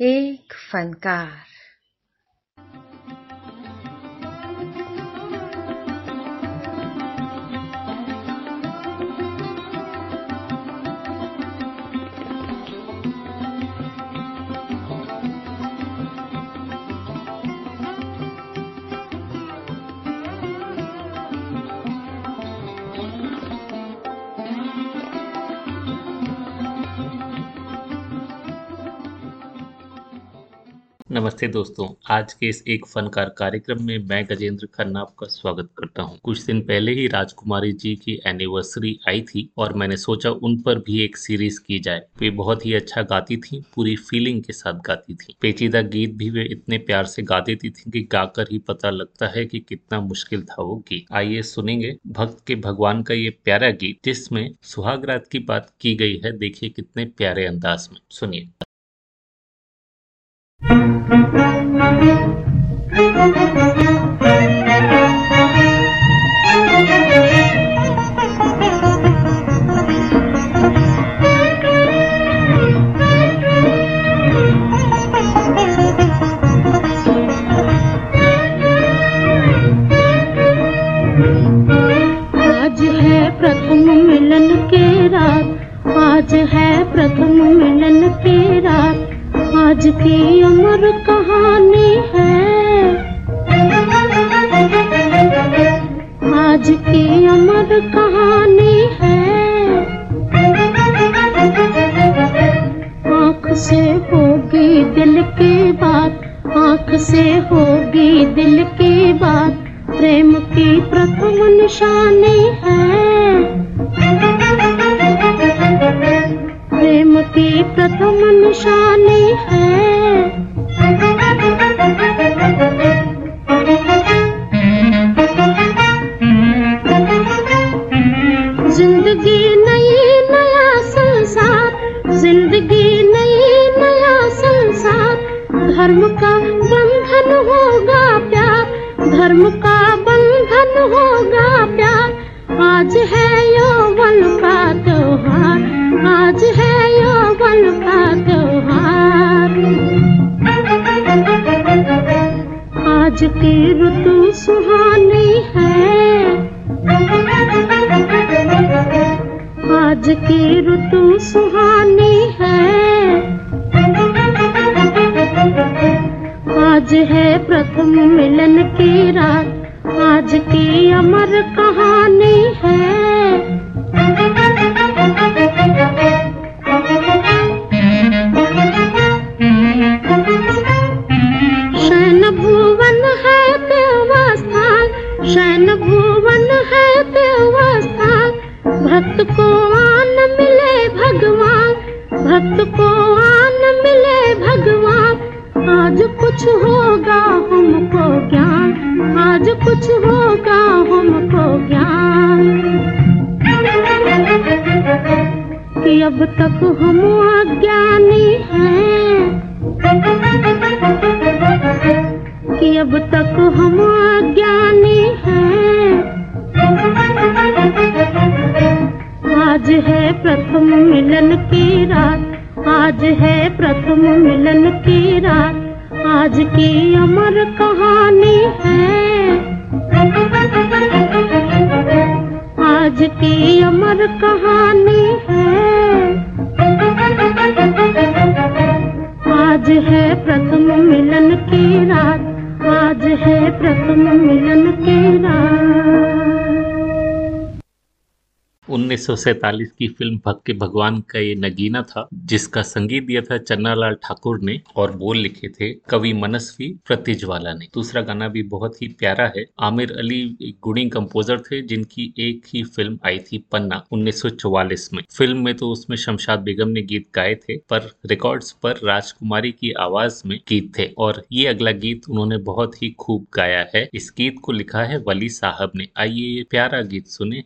एक फनकार नमस्ते दोस्तों, आज के इस एक फनकार कार्यक्रम में मैं गजेंद्र खन्ना आपका स्वागत करता हूँ। कुछ दिन पहले ही राजकुमारी जी की एनिवर्सरी आई थी और मैंने सोचा उन पर भी एक सीरीज़ की जाए। वे बहुत ही अच्छा गाती थी, पूरी फीलिंग के साथ गाती थी। पेचीदा गीत भी वे इतने प्यार से गा देती थी कि गाकर ही पता लगता है कि कितना मुश्किल था वो गीत। आइए सुनेंगे भक्त के भगवान का ये प्यारा गीत, जिसमें सुहागरात की बात की गई है। देखिए कितने प्यारे अंदाज में। सुनिए। प्रथम मिलन के रात आज है प्रथम मिलन आज की अमर कहानी है। आज की अमर कहानी है। आँख से होगी दिल की बात, आँख से होगी दिल की बात, प्रेम की प्रथम निशानी आज है प्रथम मिलन की रात। आज की अमर कहानी है। शैन भुवन है देवस्थान। शैन भुवन है देवस्थान। भक्त को आन मिले भगवान। भक्त को आन कुछ होगा हमको ज्ञान। आज कुछ होगा हमको ज्ञान। कि अब तक हम अज्ञानी 1947 की फ़िल्म भक्त भगवान का ये नगीना था, जिसका संगीत दिया था चन्नालाल ठाकुर ने और बोल लिखे थे कवि मनस्वी प्रतिज्वाला ने। दूसरा गाना भी बहुत ही प्यारा है। आमिर अली एक गुणी कंपोजर थे, जिनकी एक ही फ़िल्म आई थी पन्ना 1944 में। फ़िल्म में तो उसमें शमशाद बेगम ने गीत गाए थे, पर रिकॉर्ड्स पर राजकुमारी की आवाज़ में गीत थे और ये अगला गीत उन्होंने बहुत ही खूब गाया है। इस गीत को लिखा है वली साहब ने। आइए ये प्यारा गीत सुने।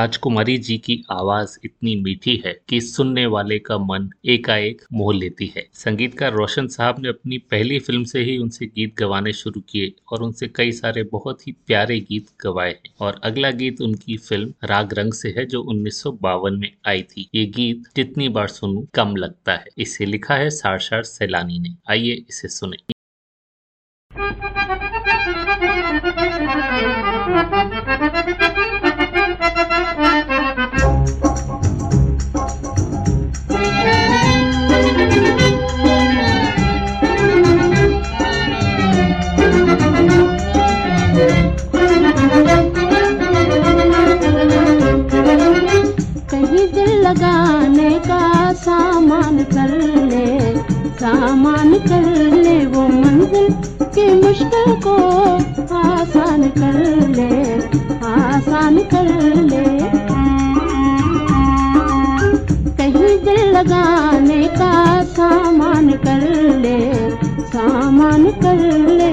राजकुमारी जी की आवाज़ इतनी मीठी है कि सुनने वाले का मन एकाएक मोह लेती है। संगीतकार रोशन साहब ने अपनी पहली फ़िल्म से ही उनसे गीत गवाने शुरू किए और उनसे कई सारे बहुत ही प्यारे गीत गवाए हैं। और अगला गीत उनकी फ़िल्म राग रंग से है, जो उन्नीस सौ बावन में आई थी। ये गीत जितनी बार सुनू कम लगता है। इसे लिखा है सारसार सैलानी ने। आइए इसे सुने। कर ले, आसान कर ले। कहीं दिल लगाने का सामान कर ले, सामान कर ले।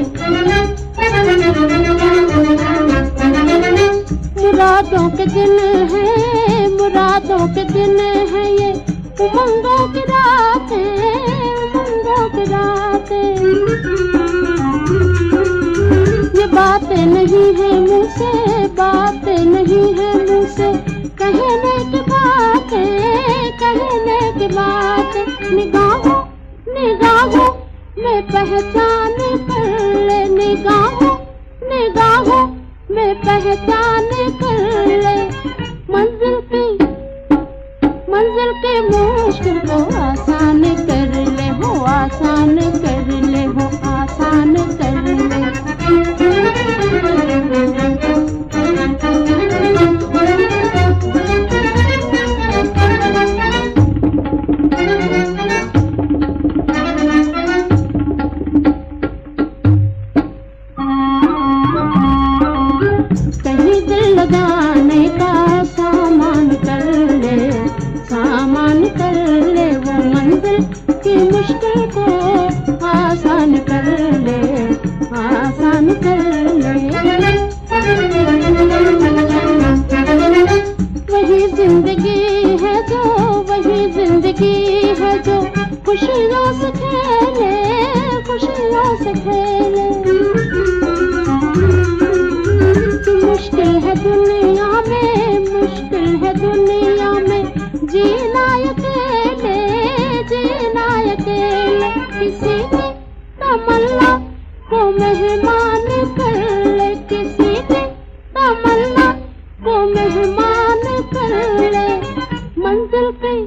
मुरादों के दिन है, मुरादों के दिन है ये, उमंगों की रात में पहचान कर निगाहों निगाहों में पहचान दिल पे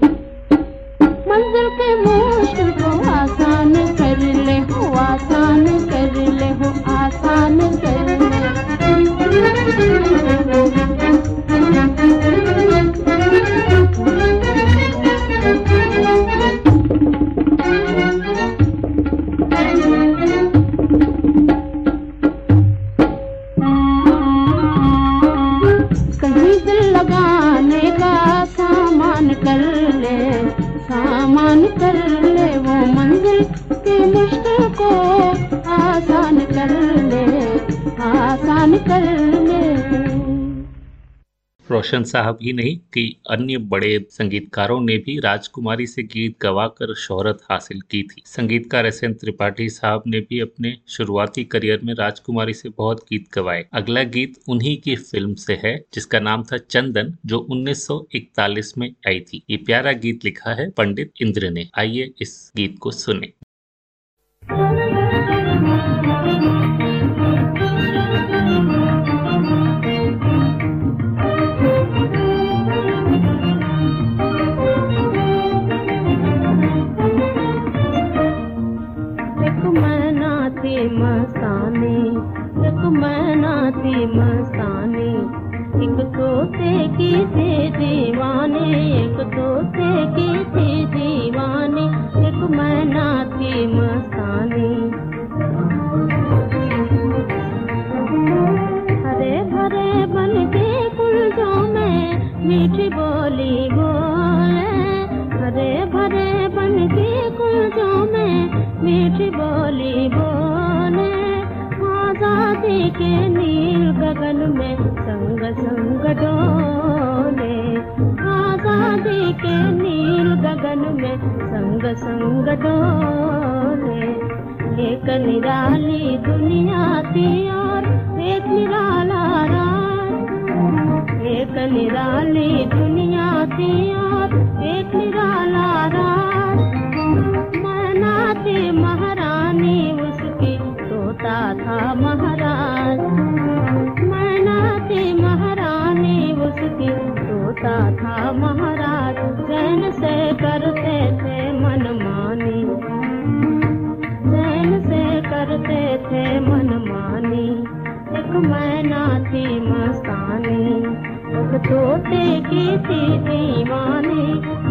रोशन साहब ही नहीं, कि अन्य बड़े संगीतकारों ने भी राजकुमारी से गीत गवाकर शोहरत हासिल की थी। संगीतकार एस एन त्रिपाठी साहब ने भी अपने शुरुआती करियर में राजकुमारी से बहुत गीत गवाए। अगला गीत उन्हीं की फ़िल्म से है, जिसका नाम था चंदन, जो 1941 में आई थी। ये प्यारा गीत लिखा है पंडित इंद्र ने। आइए इस गीत को सुने। मस्तानी एक मैनाती मस्तानी, एक तोते की थी दीवाने, एक तोते की थी दीवाने, एक मैनाती मस्तानी। हरे भरे बन के गुलजों में मीठी बोली बोले, हरे भरे बन के गुलजों में मीठी बोली के नील गगन में संग संग डोले। आज़ादी के नील गगन में संग संग डोले। एक निराली दुनिया थी और एक निराला रात। एक निराली दुनिया थी और एक निराला रात। मनाते महारानी उसकी, सोता था उसकी सोता था महाराज चैन से करते थे मनमानी। चैन से करते थे मनमानी। एक मैना थी मस्तानी, एक तोते की थी दीवानी।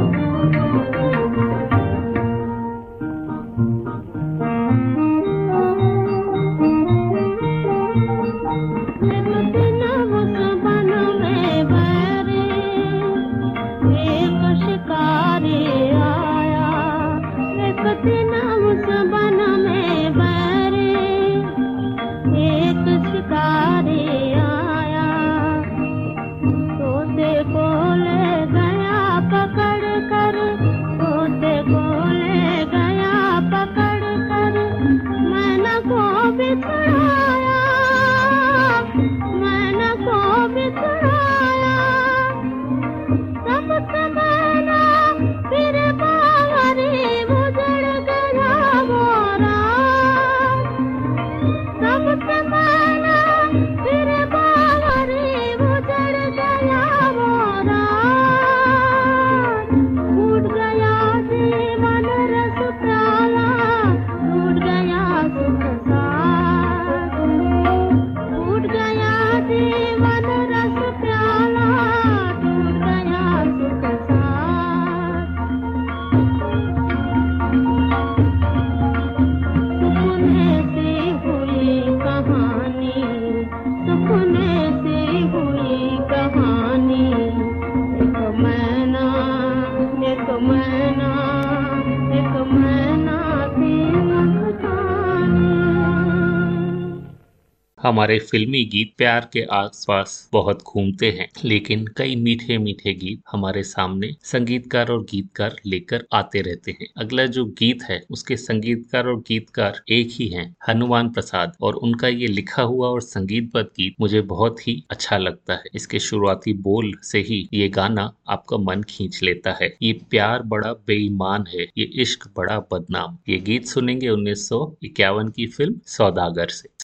हमारे फिल्मी गीत प्यार के आसपास बहुत घूमते हैं, लेकिन कई मीठे मीठे गीत हमारे सामने संगीतकार और गीतकार लेकर आते रहते हैं। अगला जो गीत है, उसके संगीतकार और गीतकार एक ही हैं, हनुमान प्रसाद, और उनका ये लिखा हुआ और संगीतबद्ध गीत मुझे बहुत ही अच्छा लगता है। इसके शुरुआती बोल से ही ये गाना आपका मन खींच लेता है। ये प्यार बड़ा बेईमान है, ये इश्क बड़ा बदनाम। ये गीत सुनेंगे उन्नीस सौ इक्यावन की फ़िल्म सौदागर से।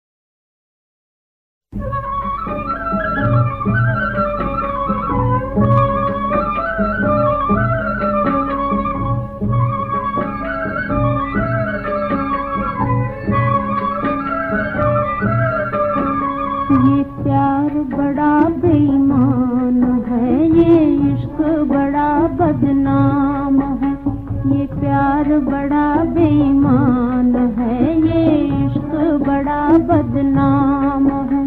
प्यार बड़ा बेईमान है, ये इश्क बड़ा बदनाम है।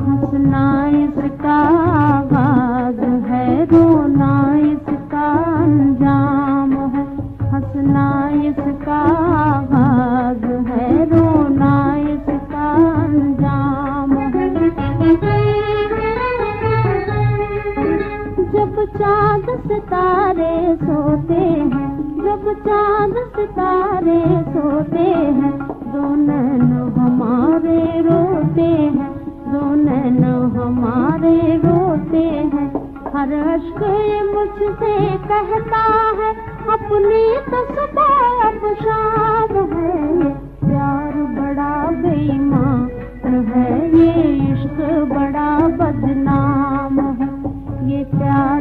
हंसना इसका आगाज़ है रोना इसका अंजाम। प्यार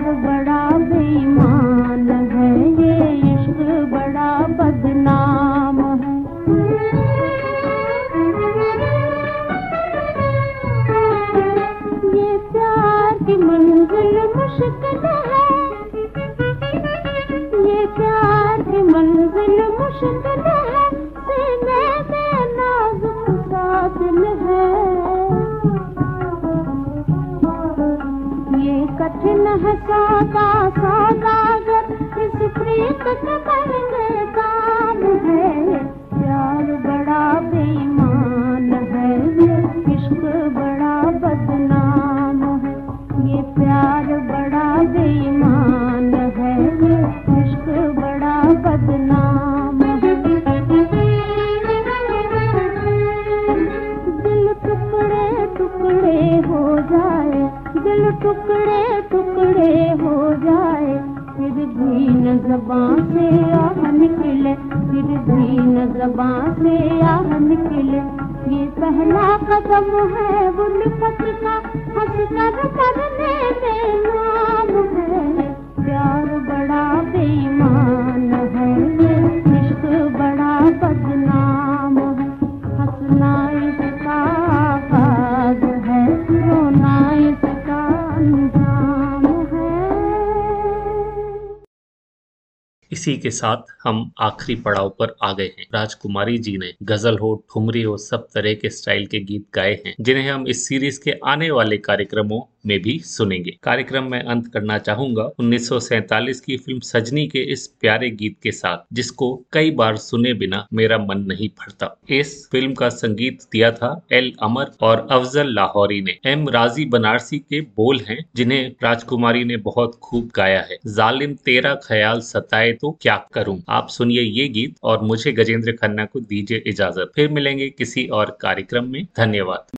इसी के साथ हम आखिरी पड़ाव पर आ गए हैं। राजकुमारी जी ने गज़ल हो, ठुमरी हो, सब तरह के स्टाइल के गीत गाए हैं, जिन्हें हम इस सीरीज़ के आने वाले कार्यक्रमों में भी सुनेंगे। कार्यक्रम में अंत करना चाहूँगा 1947 की फ़िल्म सजनी के इस प्यारे गीत के साथ, जिसको कई बार सुने बिना मेरा मन नहीं भरता। इस फ़िल्म का संगीत दिया था एल अमर और अफजल लाहौरी ने। एम राज़ी बनारसी के बोल हैं, जिन्हें राजकुमारी ने बहुत खूब गाया है। जालिम, तेरा ख्याल सताए तो क्या करूँ? आप सुनिए ये गीत और मुझे गजेंद्र खन्ना को दीजिए इजाज़त। फिर मिलेंगे किसी और कार्यक्रम में। धन्यवाद।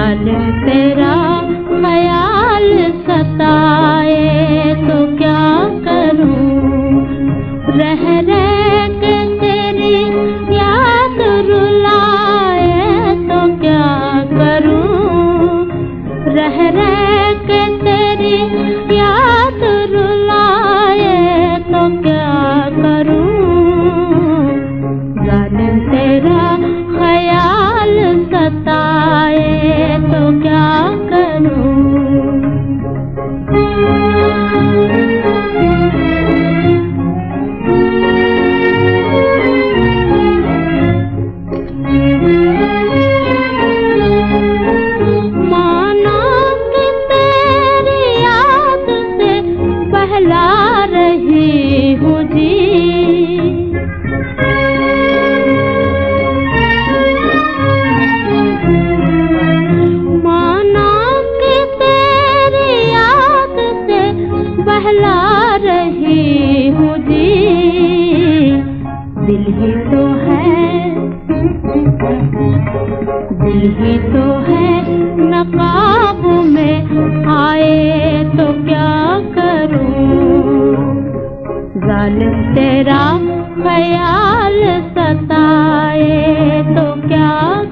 जालिम तेरा तेरा ख्याल सताए तो क्या